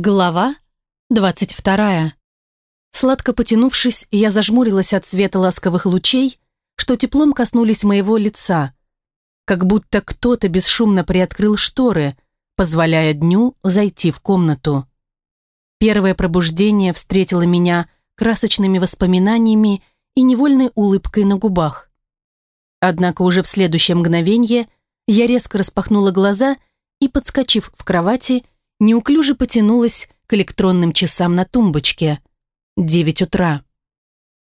Глава 22. Сладко потянувшись, я зажмурилась от света ласковых лучей, что теплом коснулись моего лица, как будто кто-то бесшумно приоткрыл шторы, позволяя дню зайти в комнату. Первое пробуждение встретило меня красочными воспоминаниями и невольной улыбкой на губах. Однако уже в следующее мгновение я резко распахнула глаза и, подскочив в кровати, неуклюже потянулась к электронным часам на тумбочке. Девять утра.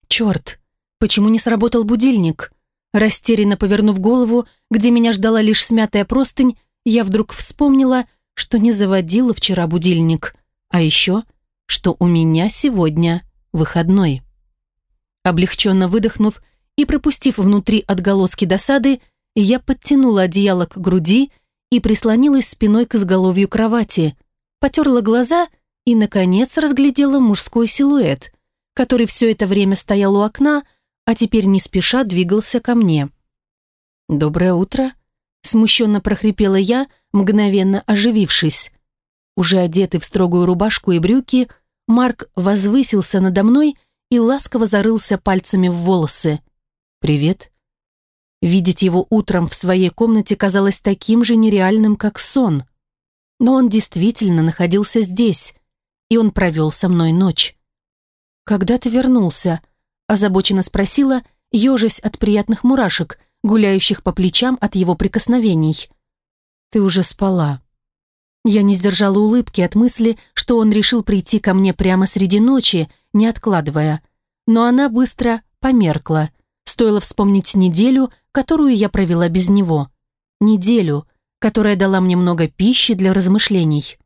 Черт, почему не сработал будильник? Растерянно повернув голову, где меня ждала лишь смятая простынь, я вдруг вспомнила, что не заводила вчера будильник, а еще, что у меня сегодня выходной. Облегченно выдохнув и пропустив внутри отголоски досады, я подтянула одеяло к груди и прислонилась спиной к изголовью кровати, потерла глаза и, наконец, разглядела мужской силуэт, который все это время стоял у окна, а теперь не спеша двигался ко мне. «Доброе утро», — смущенно прохрипела я, мгновенно оживившись. Уже одетый в строгую рубашку и брюки, Марк возвысился надо мной и ласково зарылся пальцами в волосы. «Привет». Видеть его утром в своей комнате казалось таким же нереальным, как сон но он действительно находился здесь, и он провел со мной ночь. «Когда ты вернулся?» – озабоченно спросила, ежась от приятных мурашек, гуляющих по плечам от его прикосновений. «Ты уже спала». Я не сдержала улыбки от мысли, что он решил прийти ко мне прямо среди ночи, не откладывая. Но она быстро померкла. Стоило вспомнить неделю, которую я провела без него. Неделю, которая дала мне много пищи для размышлений.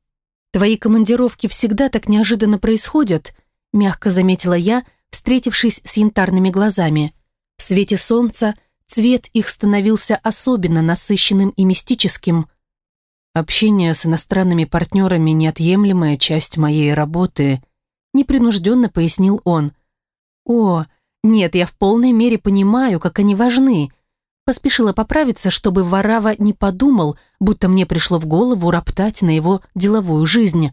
«Твои командировки всегда так неожиданно происходят», мягко заметила я, встретившись с янтарными глазами. В свете солнца цвет их становился особенно насыщенным и мистическим. Общение с иностранными партнерами – неотъемлемая часть моей работы, непринужденно пояснил он. «О, нет, я в полной мере понимаю, как они важны», Поспешила поправиться, чтобы Варава не подумал, будто мне пришло в голову роптать на его деловую жизнь.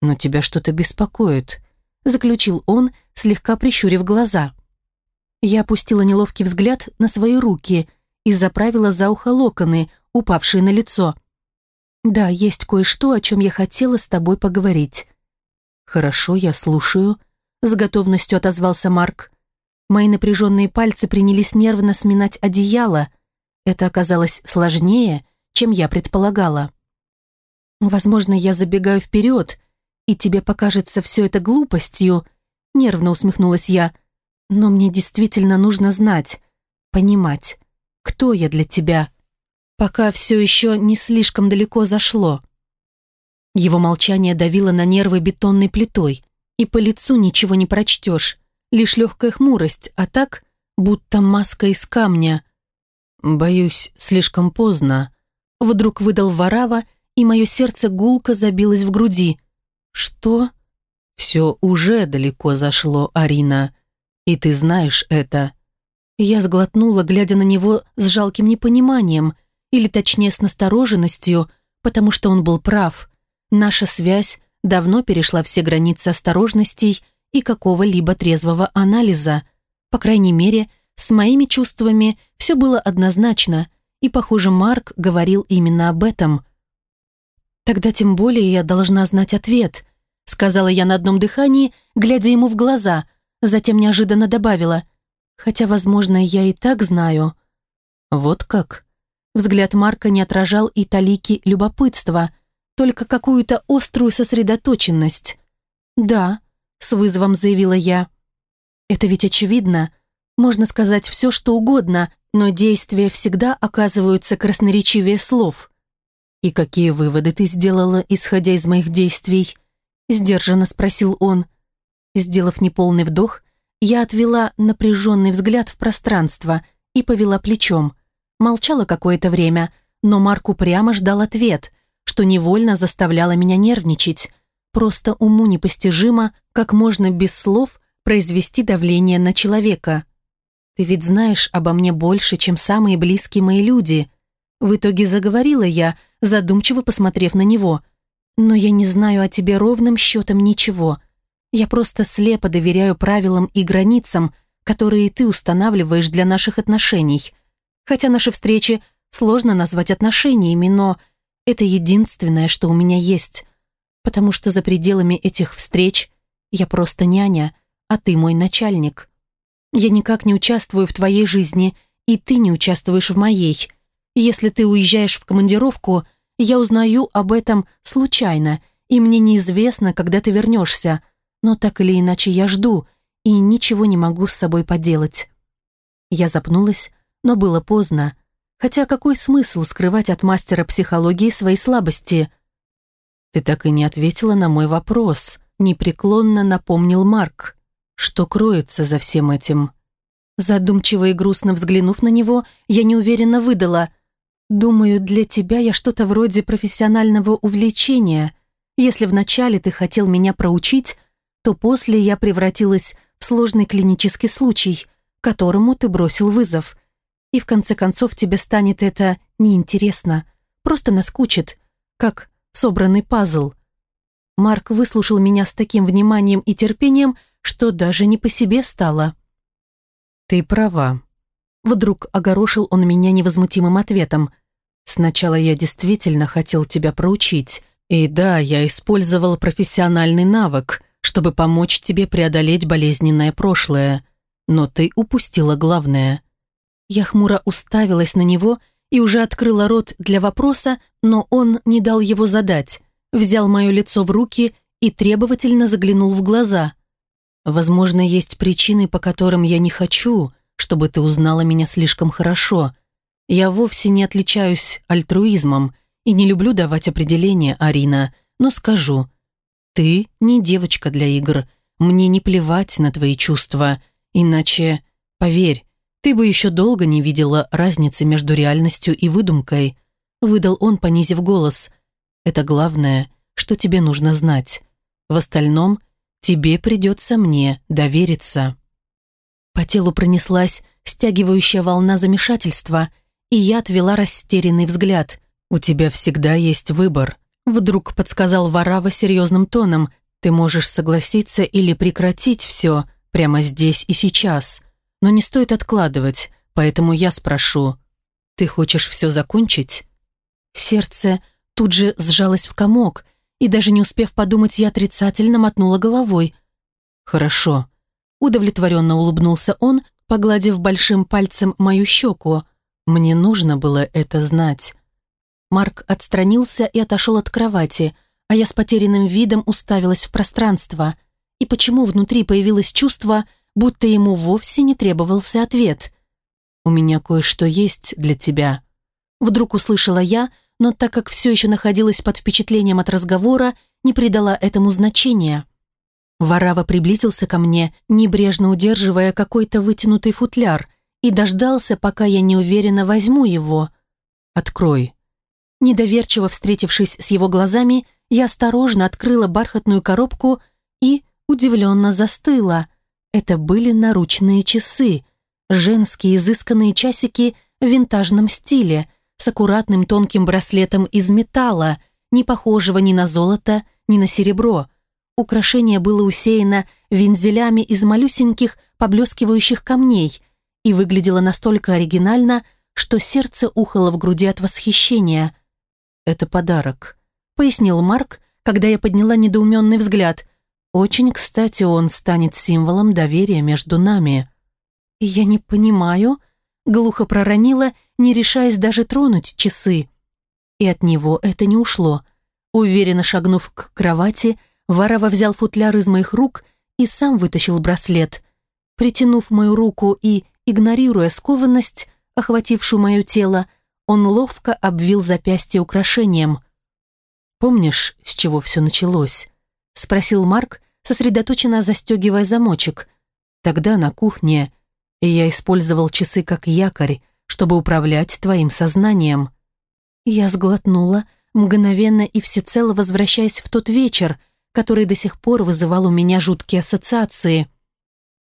«Но тебя что-то беспокоит», — заключил он, слегка прищурив глаза. Я опустила неловкий взгляд на свои руки и заправила за ухо локоны, упавшие на лицо. «Да, есть кое-что, о чем я хотела с тобой поговорить». «Хорошо, я слушаю», — с готовностью отозвался Марк. Мои напряженные пальцы принялись нервно сминать одеяло. Это оказалось сложнее, чем я предполагала. «Возможно, я забегаю вперед, и тебе покажется все это глупостью», нервно усмехнулась я. «Но мне действительно нужно знать, понимать, кто я для тебя, пока все еще не слишком далеко зашло». Его молчание давило на нервы бетонной плитой, и по лицу ничего не прочтешь лишь легкая хмурость, а так, будто маска из камня. «Боюсь, слишком поздно», — вдруг выдал Варава, и мое сердце гулко забилось в груди. «Что?» «Все уже далеко зашло, Арина, и ты знаешь это». Я сглотнула, глядя на него с жалким непониманием, или точнее с настороженностью, потому что он был прав. Наша связь давно перешла все границы осторожностей и какого-либо трезвого анализа. По крайней мере, с моими чувствами все было однозначно, и, похоже, Марк говорил именно об этом. «Тогда тем более я должна знать ответ», сказала я на одном дыхании, глядя ему в глаза, затем неожиданно добавила, «хотя, возможно, я и так знаю». «Вот как?» Взгляд Марка не отражал и талики любопытства, только какую-то острую сосредоточенность. «Да», с вызовом заявила я. Это ведь очевидно. Можно сказать все, что угодно, но действия всегда оказываются красноречивее слов. «И какие выводы ты сделала, исходя из моих действий?» Сдержанно спросил он. Сделав неполный вдох, я отвела напряженный взгляд в пространство и повела плечом. Молчала какое-то время, но Марк упрямо ждал ответ, что невольно заставляло меня нервничать. Просто уму непостижимо, как можно без слов произвести давление на человека. Ты ведь знаешь обо мне больше, чем самые близкие мои люди. В итоге заговорила я, задумчиво посмотрев на него. но я не знаю о тебе ровным счетом ничего. Я просто слепо доверяю правилам и границам, которые ты устанавливаешь для наших отношений. Хотя наши встречи сложно назвать отношениями, но это единственное, что у меня есть. Потому что за пределами этих встреч я просто няня, а ты мой начальник. Я никак не участвую в твоей жизни, и ты не участвуешь в моей. Если ты уезжаешь в командировку, я узнаю об этом случайно, и мне неизвестно, когда ты вернешься. Но так или иначе я жду, и ничего не могу с собой поделать. Я запнулась, но было поздно. Хотя какой смысл скрывать от мастера психологии свои слабости? Ты так и не ответила на мой вопрос, непреклонно напомнил Марк. Что кроется за всем этим? Задумчиво и грустно взглянув на него, я неуверенно выдала. «Думаю, для тебя я что-то вроде профессионального увлечения. Если вначале ты хотел меня проучить, то после я превратилась в сложный клинический случай, которому ты бросил вызов. И в конце концов тебе станет это неинтересно, просто наскучит, как собранный пазл». Марк выслушал меня с таким вниманием и терпением, что даже не по себе стало. «Ты права». Вдруг огорошил он меня невозмутимым ответом. «Сначала я действительно хотел тебя проучить. И да, я использовал профессиональный навык, чтобы помочь тебе преодолеть болезненное прошлое. Но ты упустила главное». Я хмуро уставилась на него и уже открыла рот для вопроса, но он не дал его задать, взял мое лицо в руки и требовательно заглянул в глаза – Возможно, есть причины, по которым я не хочу, чтобы ты узнала меня слишком хорошо. Я вовсе не отличаюсь альтруизмом и не люблю давать определения, Арина, но скажу. Ты не девочка для игр. Мне не плевать на твои чувства. Иначе, поверь, ты бы еще долго не видела разницы между реальностью и выдумкой. Выдал он, понизив голос. Это главное, что тебе нужно знать. В остальном – тебе придется мне довериться». По телу пронеслась стягивающая волна замешательства, и я отвела растерянный взгляд. «У тебя всегда есть выбор», — вдруг подсказал Варава серьезным тоном. «Ты можешь согласиться или прекратить все прямо здесь и сейчас. Но не стоит откладывать, поэтому я спрошу. Ты хочешь все закончить?» Сердце тут же сжалось в комок, и даже не успев подумать, я отрицательно мотнула головой. «Хорошо», — удовлетворенно улыбнулся он, погладив большим пальцем мою щеку. «Мне нужно было это знать». Марк отстранился и отошел от кровати, а я с потерянным видом уставилась в пространство. И почему внутри появилось чувство, будто ему вовсе не требовался ответ? «У меня кое-что есть для тебя», — вдруг услышала я, — но так как все еще находилась под впечатлением от разговора, не придала этому значения. Варава приблизился ко мне, небрежно удерживая какой-то вытянутый футляр, и дождался, пока я неуверенно возьму его. «Открой». Недоверчиво встретившись с его глазами, я осторожно открыла бархатную коробку и удивленно застыла. Это были наручные часы, женские изысканные часики в винтажном стиле – с аккуратным тонким браслетом из металла, не похожего ни на золото, ни на серебро. Украшение было усеяно вензелями из малюсеньких поблескивающих камней и выглядело настолько оригинально, что сердце ухало в груди от восхищения. «Это подарок», — пояснил Марк, когда я подняла недоуменный взгляд. «Очень кстати он станет символом доверия между нами». «Я не понимаю», — глухо проронила не решаясь даже тронуть часы. И от него это не ушло. Уверенно шагнув к кровати, Варова взял футляр из моих рук и сам вытащил браслет. Притянув мою руку и, игнорируя скованность, охватившую мое тело, он ловко обвил запястье украшением. «Помнишь, с чего все началось?» — спросил Марк, сосредоточенно застегивая замочек. «Тогда на кухне я использовал часы как якорь, чтобы управлять твоим сознанием». Я сглотнула, мгновенно и всецело возвращаясь в тот вечер, который до сих пор вызывал у меня жуткие ассоциации.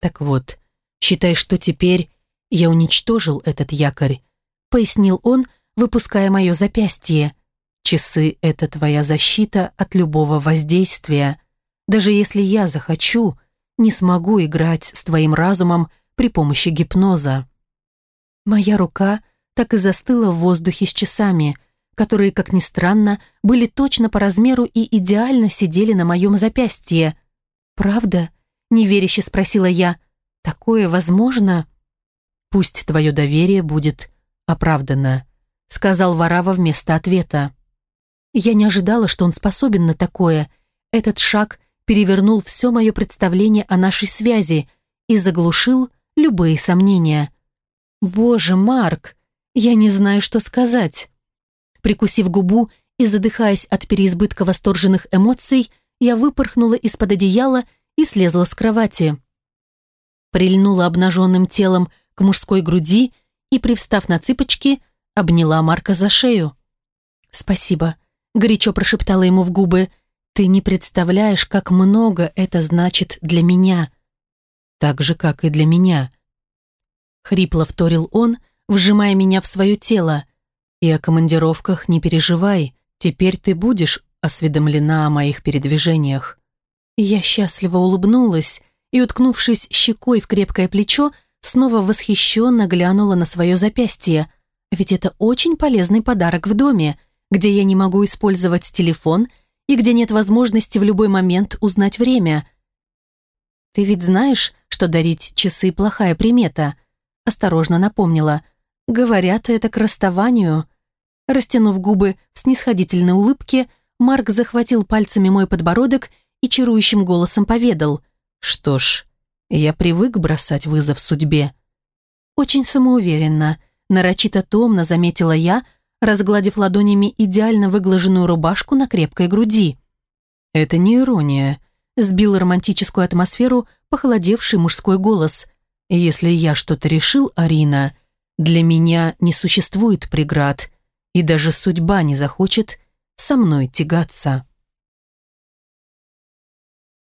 «Так вот, считай, что теперь я уничтожил этот якорь», пояснил он, выпуская мое запястье. Часы — это твоя защита от любого воздействия. Даже если я захочу, не смогу играть с твоим разумом при помощи гипноза. Моя рука так и застыла в воздухе с часами, которые, как ни странно, были точно по размеру и идеально сидели на моем запястье. «Правда?» — неверяще спросила я. «Такое возможно?» «Пусть твое доверие будет оправдано», — сказал Варава вместо ответа. Я не ожидала, что он способен на такое. Этот шаг перевернул все мое представление о нашей связи и заглушил любые сомнения. «Боже, Марк, я не знаю, что сказать». Прикусив губу и задыхаясь от переизбытка восторженных эмоций, я выпорхнула из-под одеяла и слезла с кровати. Прильнула обнаженным телом к мужской груди и, привстав на цыпочки, обняла Марка за шею. «Спасибо», — горячо прошептала ему в губы, «ты не представляешь, как много это значит для меня». «Так же, как и для меня», — хрипло вторил он, вжимая меня в свое тело. «И о командировках не переживай, теперь ты будешь осведомлена о моих передвижениях». Я счастливо улыбнулась и, уткнувшись щекой в крепкое плечо, снова восхищенно глянула на свое запястье. Ведь это очень полезный подарок в доме, где я не могу использовать телефон и где нет возможности в любой момент узнать время. «Ты ведь знаешь, что дарить часы – плохая примета?» Осторожно напомнила. «Говорят, это к расставанию». Растянув губы в снисходительной улыбке, Марк захватил пальцами мой подбородок и чарующим голосом поведал. «Что ж, я привык бросать вызов судьбе». Очень самоуверенно, нарочито томно заметила я, разгладив ладонями идеально выглаженную рубашку на крепкой груди. «Это не ирония», — сбил романтическую атмосферу похолодевший мужской голос. «Если я что-то решил, Арина, для меня не существует преград, и даже судьба не захочет со мной тягаться».